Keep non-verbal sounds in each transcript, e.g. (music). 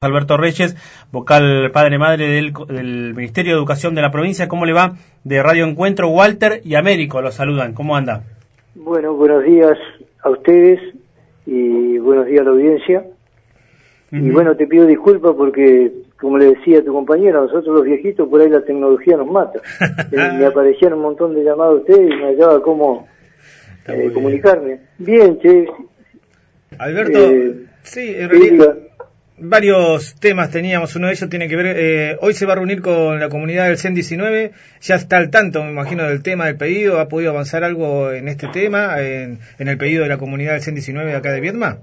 Alberto Reyes, vocal padre-madre del, del, Ministerio de Educación de la provincia. ¿Cómo le va? De Radio Encuentro, Walter y Américo los saludan. ¿Cómo anda? Bueno, buenos días a ustedes y buenos días a la audiencia. Y bueno, te pido disculpas porque, como le decía a tu compañera, nosotros los viejitos por ahí la tecnología nos mata. (laughs) Eh, me aparecían un montón de llamadas a ustedes y me hallaba cómo eh, comunicarme. Bien, che. Alberto, eh, sí, en realidad varios temas teníamos. Uno de ellos tiene que ver, eh, hoy se va a reunir con la comunidad del CEN 19. Ya está al tanto, me imagino, del tema del pedido. ¿Ha podido avanzar algo en este tema, en, el pedido de la comunidad del CEN 19 acá de Vietma?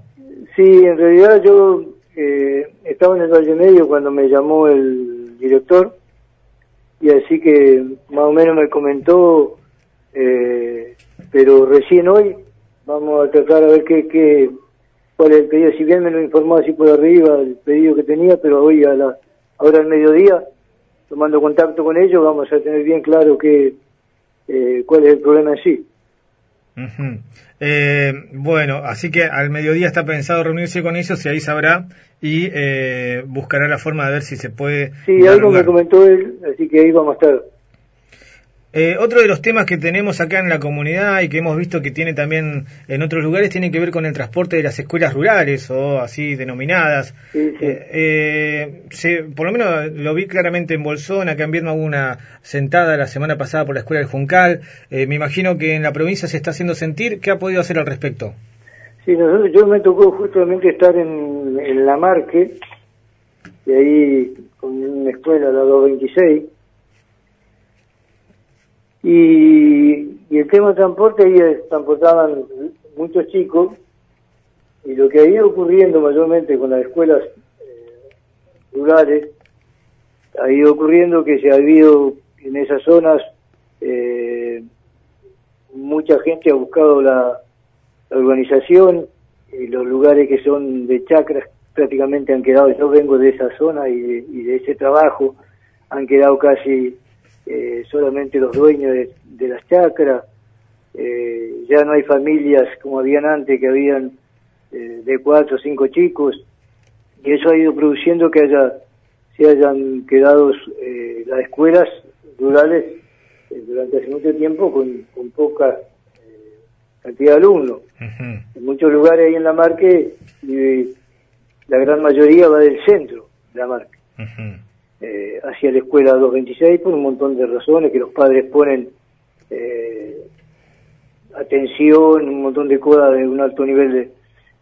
Sí, en realidad yo eh, estaba en el Valle Medio cuando me llamó el director y así que más o menos me comentó, eh, pero recién hoy vamos a tratar a ver qué, qué cuál es el pedido. Si bien me lo informó así por arriba el pedido que tenía, pero hoy a la ahora al mediodía, tomando contacto con ellos, vamos a tener bien claro que eh, cuál es el problema en sí. eh, bueno, así que al mediodía está pensado reunirse con ellos y ahí sabrá y eh, buscará la forma de ver si se puede. Sí, algo me comentó él, así que ahí vamos a estar. Eh, otro de los temas que tenemos acá en la comunidad y que hemos visto que tiene también en otros lugares tiene que ver con el transporte de las escuelas rurales o así denominadas. Eh, eh, por lo menos lo vi claramente en Bolsón, acá en Vietnam hubo una sentada la semana pasada por la escuela del Juncal. me imagino que en la provincia se está haciendo sentir. ¿Qué ha podido hacer al respecto? Sí, nosotros, yo me tocó justamente estar en, en La Marque, y ahí con una escuela, la 226 y, el tema de transporte, ahí transportaban muchos chicos, y lo que ha ido ocurriendo mayormente con las escuelas eh, rurales, ha ido ocurriendo que se ha habido en esas zonas, eh, mucha gente ha buscado la, urbanización, y los lugares que son de chacras prácticamente han quedado, yo vengo de esa zona y de ese trabajo, han quedado casi eh, solamente los dueños de, las chacras, eh, ya no hay familias como habían antes, que habían eh, de cuatro o cinco chicos, y eso ha ido produciendo que haya se hayan quedado las escuelas rurales durante hace mucho tiempo con, con poca cantidad de alumnos. En muchos lugares ahí en la Marque, la gran mayoría va del centro de la Marque eh, hacia la escuela 226 por un montón de razones que los padres ponen eh, atención, un montón de cosas de un alto nivel de,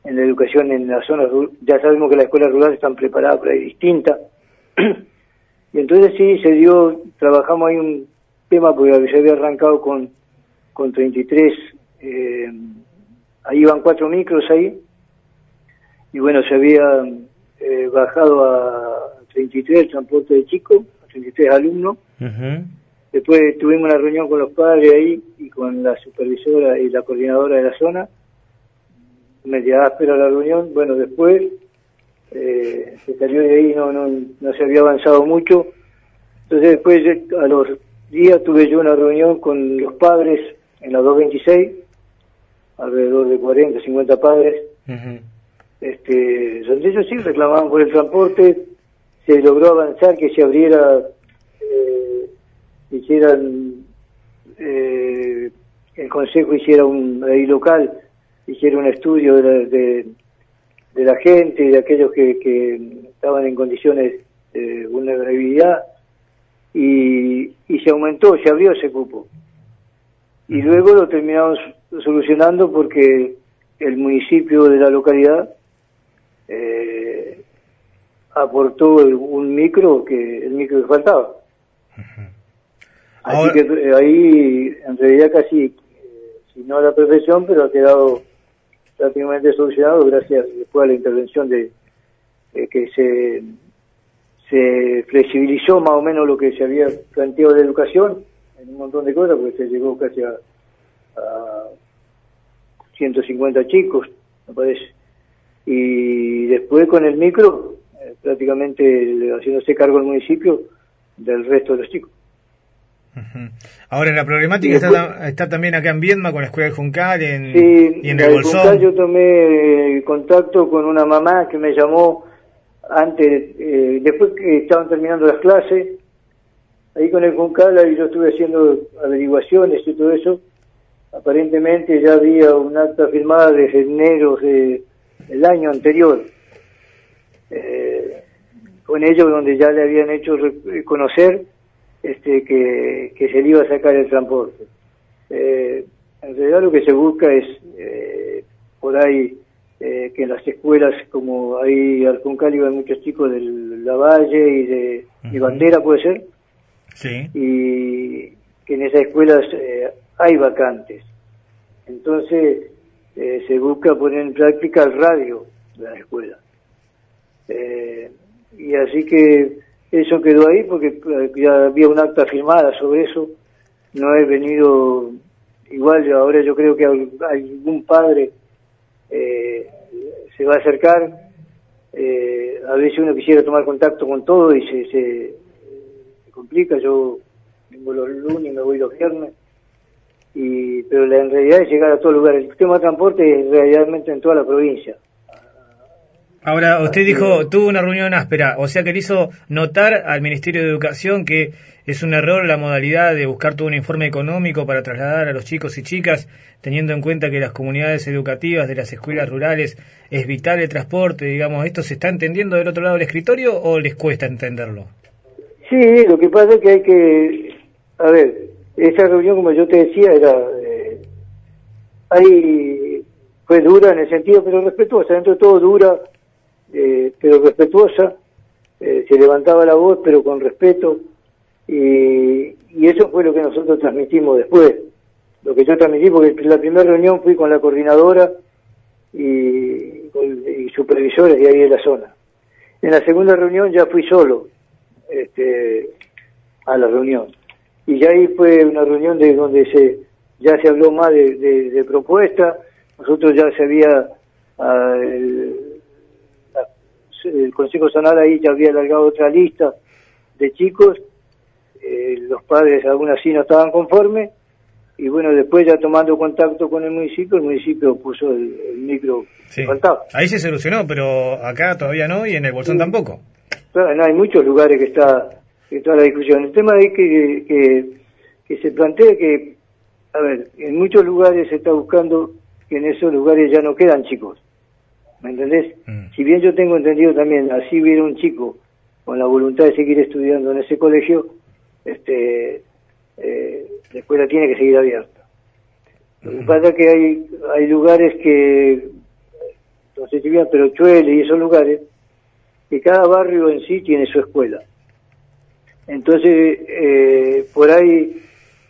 en la educación en las zonas, ya sabemos que las escuelas rurales están preparadas para ir distintas. (clears throat) y entonces sí, se dio, trabajamos ahí un tema porque se había arrancado con, con 33, eh, ahí iban cuatro micros ahí, y bueno, se había eh, bajado a 33 el transporte de chicos, 33 alumnos. Después tuvimos una reunión con los padres ahí y con la supervisora y la coordinadora de la zona. Media áspera la reunión. Bueno, después eh, se salió de ahí, no, no, no se había avanzado mucho. Entonces después a los días tuve yo una reunión con los padres en la 226, alrededor de 40, 50 padres. este, donde ellos sí reclamaban por el transporte, se logró avanzar que se abriera, eh, hicieran, eh, el Consejo hiciera un, ahí local, hiciera un estudio de la, gente y de aquellos que, que estaban en condiciones de vulnerabilidad y, y se aumentó, se abrió ese cupo. Y luego lo terminamos solucionando porque el municipio de la localidad eh, aportó un micro que el micro que faltaba. Así que eh, ahí en realidad casi, eh, si no a la perfección, pero ha quedado prácticamente solucionado gracias después a la intervención de que se se flexibilizó más o menos lo que se había planteado de educación en un montón de cosas, porque se llegó casi a, a 150 chicos, me parece. Y después con el micro prácticamente haciéndose cargo el municipio del resto de los chicos. Ahora, la problemática está, también acá en Viedma con la escuela de Juncal en, y en el Bolsón. yo tomé eh, contacto con una mamá que me llamó antes, eh, después que estaban terminando las clases, ahí con el Juncala y yo estuve haciendo averiguaciones y todo eso, aparentemente ya había un acta firmada desde enero del año anterior, eh, con ellos donde ya le habían hecho conocer este, que, que se le iba a sacar el transporte. Eh, en realidad lo que se busca es eh, por ahí eh, que en las escuelas, como hay al Juncal iban muchos chicos de La Valle y de Bandera, puede ser, sí. y que en esas escuelas eh, hay vacantes. Entonces se busca poner en práctica el radio de la escuela. Y así que eso quedó ahí porque ya había un acta firmada sobre eso. No he venido igual ahora yo creo que algún padre eh, se va a acercar. Eh, a veces uno quisiera tomar contacto con todo y se, se, complica. Yo vengo los lunes me voy los viernes. Y pero la, en realidad es llegar a todo lugar. El sistema de transporte es realmente en toda la provincia Ahora, usted dijo, tuvo una reunión áspera, o sea que le hizo notar al Ministerio de Educación que es un error la modalidad de buscar todo un informe económico para trasladar a los chicos y chicas, teniendo en cuenta que las comunidades educativas de las escuelas rurales es vital el transporte, digamos, ¿esto se está entendiendo del otro lado del escritorio o les cuesta entenderlo? Sí, lo que pasa es que hay que, a ver, esa reunión, como yo te decía, era, eh, ahí fue dura en el sentido, pero respetuosa, dentro de todo dura eh, pero respetuosa, eh, se levantaba la voz, pero con respeto, y, eso fue lo que nosotros transmitimos después. Lo que yo transmití, porque la primera reunión fui con la coordinadora y, y supervisores de ahí de la zona. En la segunda reunión ya fui solo este, a la reunión. Y ya ahí fue una reunión de donde se ya se habló más de, de, propuesta, nosotros ya se había ah, el Consejo Zonal ahí ya había alargado otra lista de chicos, eh, los padres aún así no estaban conformes, y bueno, después ya tomando contacto con el municipio, el municipio puso el, micro faltaba. Ahí se solucionó, pero acá todavía no y en el Bolsón tampoco. Claro, no, hay muchos lugares que está, que está la discusión. El tema es que, que, que se plantea que, a ver, en muchos lugares se está buscando que en esos lugares ya no quedan chicos. ¿me entendés? Mm. Si bien yo tengo entendido también, así viene un chico con la voluntad de seguir estudiando en ese colegio, este, eh, la escuela tiene que seguir abierta. Lo que pasa es que hay, hay lugares que, no sé si bien, pero Chuele y esos lugares, que cada barrio en sí tiene su escuela. Entonces, eh, por ahí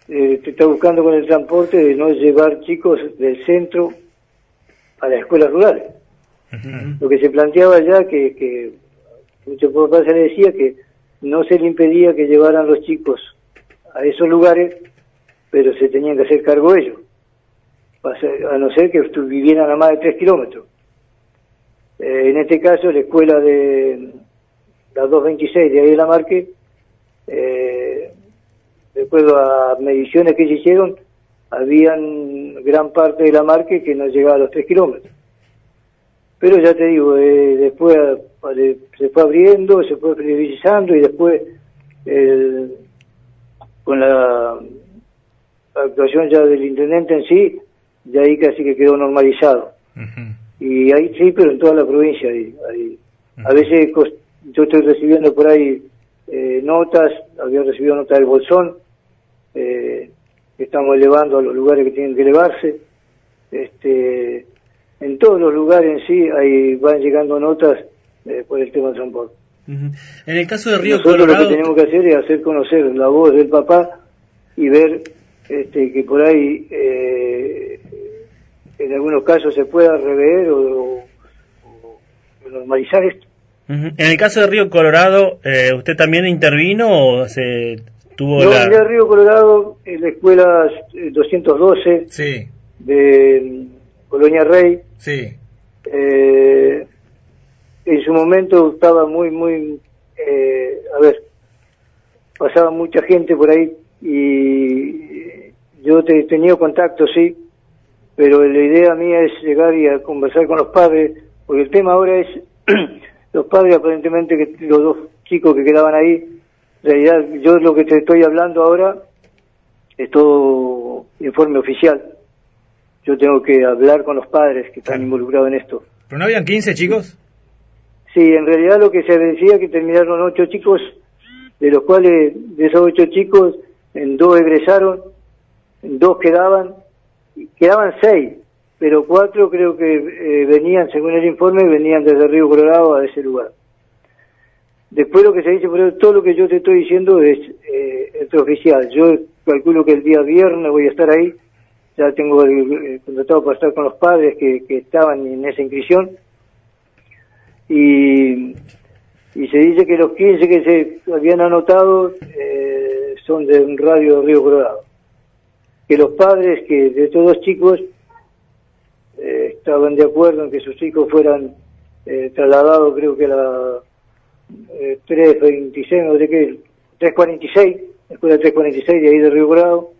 eh, te está buscando con el transporte de no llevar chicos del centro a las escuelas rurales. Lo que se planteaba ya que, que mucho papás se le decía que no se le impedía que llevaran los chicos a esos lugares, pero se tenían que hacer cargo ellos, a no ser que vivieran a más de tres kilómetros. Eh, en este caso, la escuela de la 226 de ahí de la Marque, eh, de acuerdo a mediciones que se hicieron, habían gran parte de la Marque que no llegaba a los tres kilómetros. Pero ya te digo, eh, después se fue abriendo, se fue previsando y después con la actuación ya del intendente en sí, de ahí casi que quedó normalizado. Y ahí sí, pero en toda la provincia. Ahí, A veces yo estoy recibiendo por ahí eh, notas, había recibido notas del Bolsón, eh, que estamos elevando a los lugares que tienen que elevarse. Este, en todos los lugares en sí ahí van llegando notas eh, por el tema del transporte. En el caso de Río Nosotros lo que tenemos que hacer es hacer conocer la voz del papá y ver este, que por ahí eh, en algunos casos se pueda rever o, normalizar esto. En el caso de Río Colorado, eh, ¿usted también intervino o se tuvo no, la...? en Río Colorado, en la escuela 212 sí. de Colonia Rey. Sí. Eh, en su momento estaba muy, muy, eh, a ver, pasaba mucha gente por ahí y yo te, tenido contacto, sí, pero la idea mía es llegar y a conversar con los padres, porque el tema ahora es (clears throat) los padres aparentemente que los dos chicos que quedaban ahí, en realidad yo lo que te estoy hablando ahora es todo informe oficial. Yo tengo que hablar con los padres que están involucrados en esto. ¿Pero no habían 15 chicos? Sí, en realidad lo que se decía que terminaron ocho chicos, de los cuales de esos ocho chicos, en dos egresaron, en dos quedaban, quedaban seis, pero cuatro creo que eh, venían, según el informe, venían desde Río Colorado a ese lugar. Después lo que se dice, pero todo lo que yo te estoy diciendo es eh, oficial. Yo calculo que el día viernes voy a estar ahí, ya tengo contratado para estar con los padres que, estaban en esa inscripción, y, se dice que los 15 que se habían anotado eh, son de un radio de Río Colorado. Que los padres que de estos dos chicos eh, estaban de acuerdo en que sus hijos fueran eh, trasladados, creo que a la 326, no sé qué, 346, escuela 346 de ahí de Río Grado,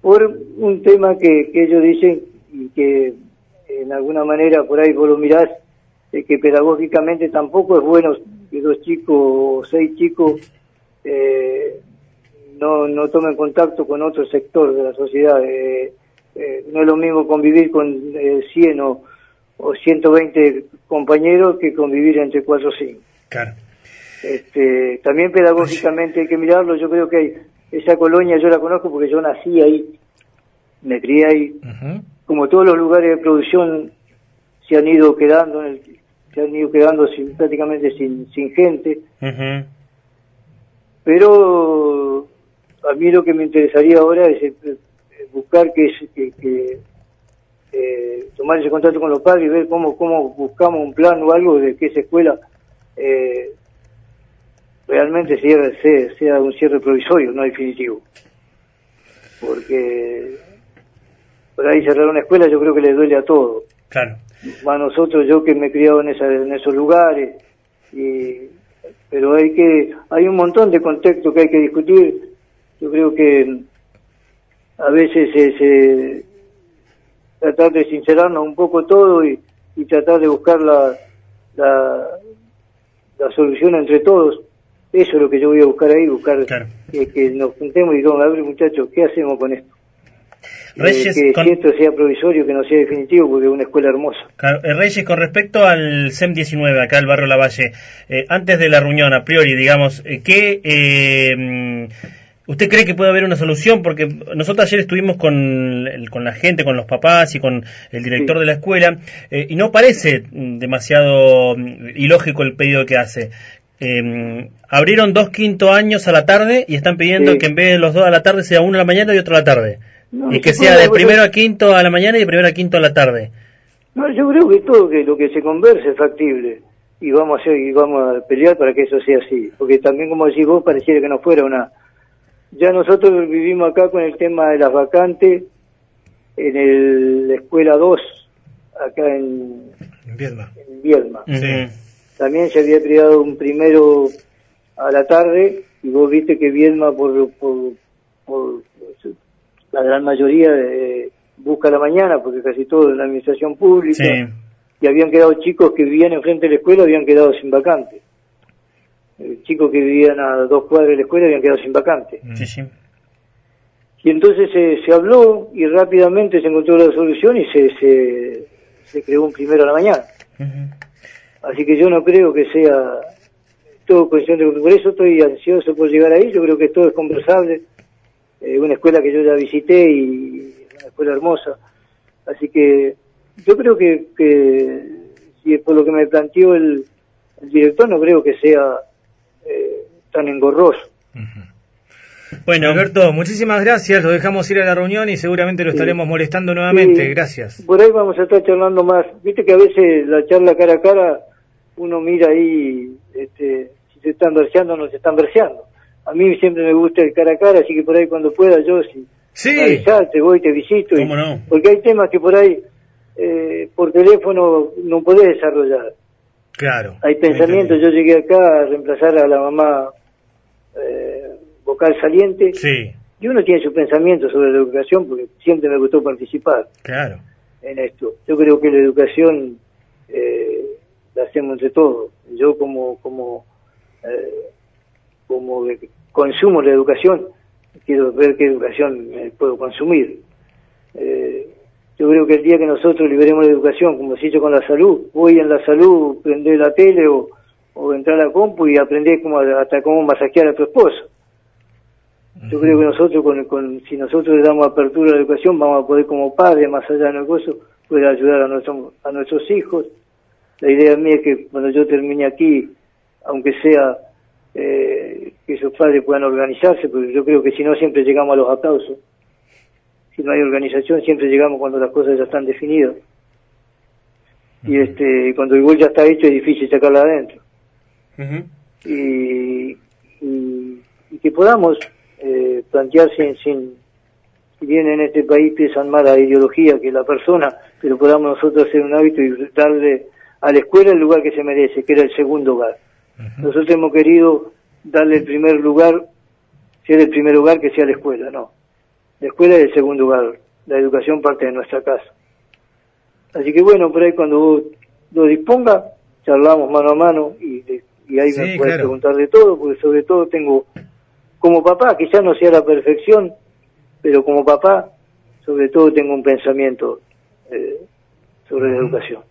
por un tema que, ellos dicen y que en alguna manera por ahí vos lo mirás, que pedagógicamente tampoco es bueno que dos chicos o seis chicos eh, no, no tomen contacto con otro sector de la sociedad. Eh, eh, no es lo mismo convivir con 100 o, o 120 compañeros que convivir entre 4 o 5. Claro. Este, también pedagógicamente hay que mirarlo. Yo creo que esa colonia yo la conozco porque yo nací ahí, me crié ahí. Como todos los lugares de producción se han ido quedando, se han ido quedando sin, prácticamente sin, sin gente. Pero a mí lo que me interesaría ahora es, eh, buscar que, que, que eh, tomar ese contacto con los padres y ver cómo, cómo buscamos un plan o algo de que esa escuela eh, realmente sea, sea, un cierre provisorio, no definitivo. Porque por ahí cerrar una escuela yo creo que le duele a todo. Claro. A nosotros, yo que me he criado en, esa, en esos lugares, y, pero hay que hay un montón de contextos que hay que discutir. Yo creo que a veces se, tratar de sincerarnos un poco todo y, y tratar de buscar la, la, la solución entre todos. Eso es lo que yo voy a buscar ahí, buscar que, nos juntemos y digamos, a ver muchachos, ¿qué hacemos con esto? Reyes, eh, que esto sea provisorio, que no sea definitivo, porque es una escuela hermosa. Eh, Reyes, con respecto al SEM 19, acá al barrio Lavalle, eh, antes de la reunión, a priori, digamos, ¿qué ¿Usted cree que puede haber una solución? Porque nosotros ayer estuvimos con, con la gente, con los papás y con el director de la escuela, eh, y no parece demasiado mm, ilógico el pedido que hace. Eh, abrieron dos quinto años a la tarde y están pidiendo que en vez de los dos a la tarde sea uno a la mañana y otro a la tarde. y que sea de primero a quinto a la mañana y de primero a quinto a la tarde. No, yo creo que todo que lo que se converse es factible y vamos a hacer y vamos a pelear para que eso sea así, porque también como decís vos pareciera que no fuera una ya nosotros vivimos acá con el tema de las vacantes en el, la escuela 2, acá en, Viedma. También se había creado un primero a la tarde y vos viste que Viedma por, por, la gran mayoría eh, busca la mañana porque casi todo es la administración pública y habían quedado chicos que vivían enfrente de la escuela habían quedado sin vacantes chicos que vivían a dos cuadras de la escuela habían quedado sin vacante. Sí, sí. Y entonces se, habló y rápidamente se encontró la solución y se, se, creó un primero a la mañana. Así que yo no creo que sea todo cuestión de... Por eso estoy ansioso por llegar ahí, yo creo que todo es conversable. Eh, una escuela que yo ya visité y una escuela hermosa. Así que yo creo que, que si por lo que me planteó el, el director, no creo que sea eh, tan engorroso. Bueno, Alberto, muchísimas gracias. Lo dejamos ir a la reunión y seguramente lo estaremos molestando nuevamente. Gracias. Por ahí vamos a estar charlando más. Viste que a veces la charla cara a cara, uno mira ahí este, si se están verseando o no se están verseando. A mí siempre me gusta el cara a cara, así que por ahí cuando pueda yo, si sí. te voy, te visito. no? Porque hay temas que por ahí, eh, por teléfono, no podés desarrollar. Claro. Hay pensamientos, yo llegué acá a reemplazar a la mamá eh, vocal saliente. Sí. Y uno tiene su pensamiento sobre la educación porque siempre me gustó participar. Claro. En esto. Yo creo que la educación, eh, la hacemos entre todos. Yo como como eh, como consumo la educación, quiero ver qué educación puedo consumir. Eh, yo creo que el día que nosotros liberemos la educación, como se hizo con la salud, voy en la salud, prender la tele o, o entrar a la compu y aprender cómo, hasta cómo masajear a tu esposo. Yo creo que nosotros, con, con, si nosotros le damos apertura a la educación, vamos a poder como padres, más allá de negocio, poder ayudar a, nuestro, a nuestros hijos. La idea mía es que cuando yo termine aquí, aunque sea eh, que esos padres puedan organizarse, porque yo creo que si no siempre llegamos a los aplausos. Si no hay organización siempre llegamos cuando las cosas ya están definidas. Y este cuando el gol ya está hecho es difícil sacarla adentro. y, y, que podamos eh, plantear sin, sin, si bien en este país piensan más la ideología que la persona, pero podamos nosotros hacer un hábito y darle a la escuela el lugar que se merece, que era el segundo hogar. Nosotros hemos querido darle el primer lugar, ser el primer lugar que sea la escuela, no. La escuela es el segundo lugar, la educación parte de nuestra casa. Así que bueno, por ahí cuando lo disponga, charlamos mano a mano y, y ahí me puedes preguntar de todo, porque sobre todo tengo, como papá, quizás no sea la perfección, pero como papá, sobre todo tengo un pensamiento eh, sobre la educación.